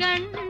கண்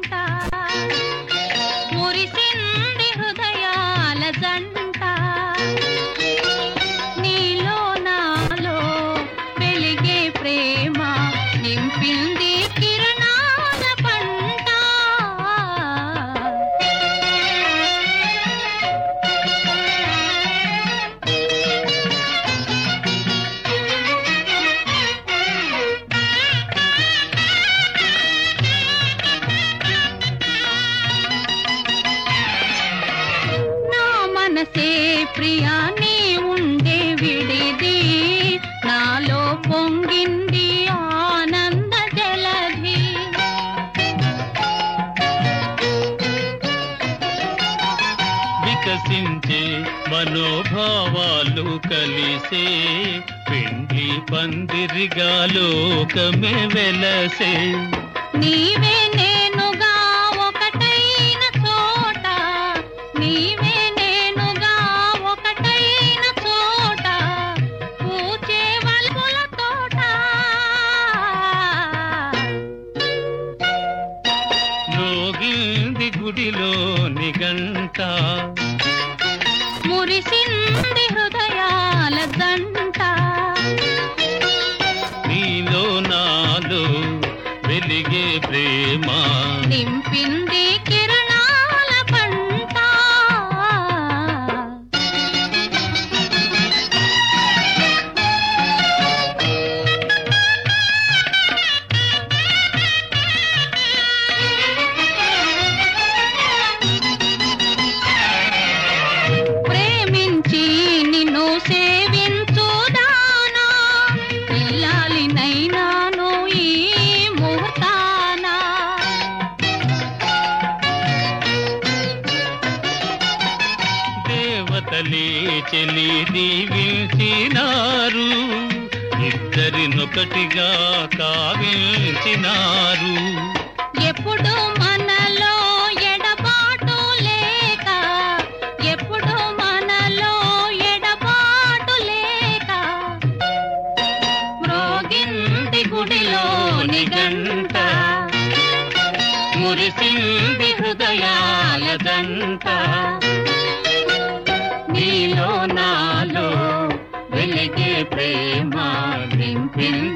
ప్రియా నీ ఉండే విడిది నాలో పొంగింది ఆనంద జలధి. వికసించే మనోభావాలు కలిసే పెండ్లి పందిరిగా లోకమే వెలసే. నీవే నేనుగా నిగంట మురిసింది హృదయాల దంట. నీలో నాలో వెలిగే ప్రేమ. నింపింది దేవతలే చెలి దీవించినారు ఇద్దరినొకటిగా కావించినారు. ఎప్పుడు మనలో ఎడబాటు లేక ఎప్పుడు మనలో ఎడబాటు లేక. మ్రోగింది గుడిలోని గంట మురిసింది హృదయాల దంట. నీలో నాలో వెలిగే ప్రేమ నింపింది.